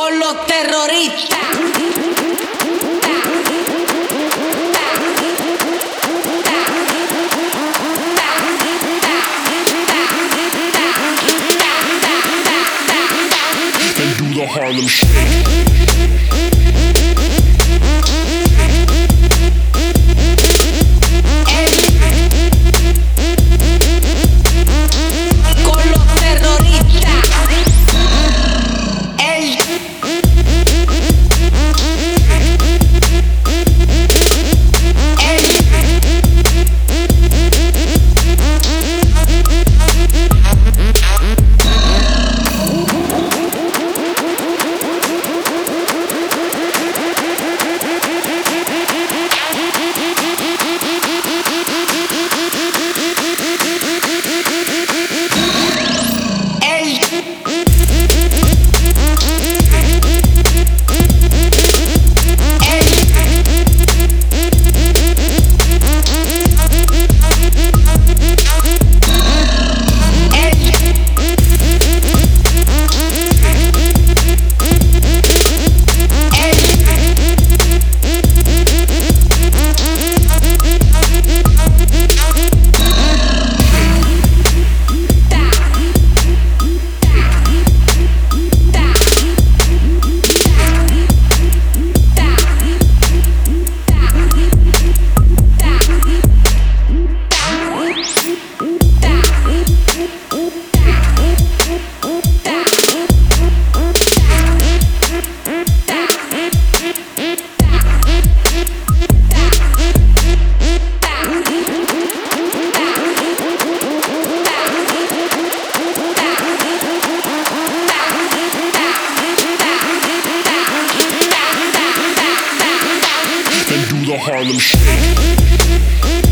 con los terroristas. do the Harlem Shake. And do the Harlem Shake.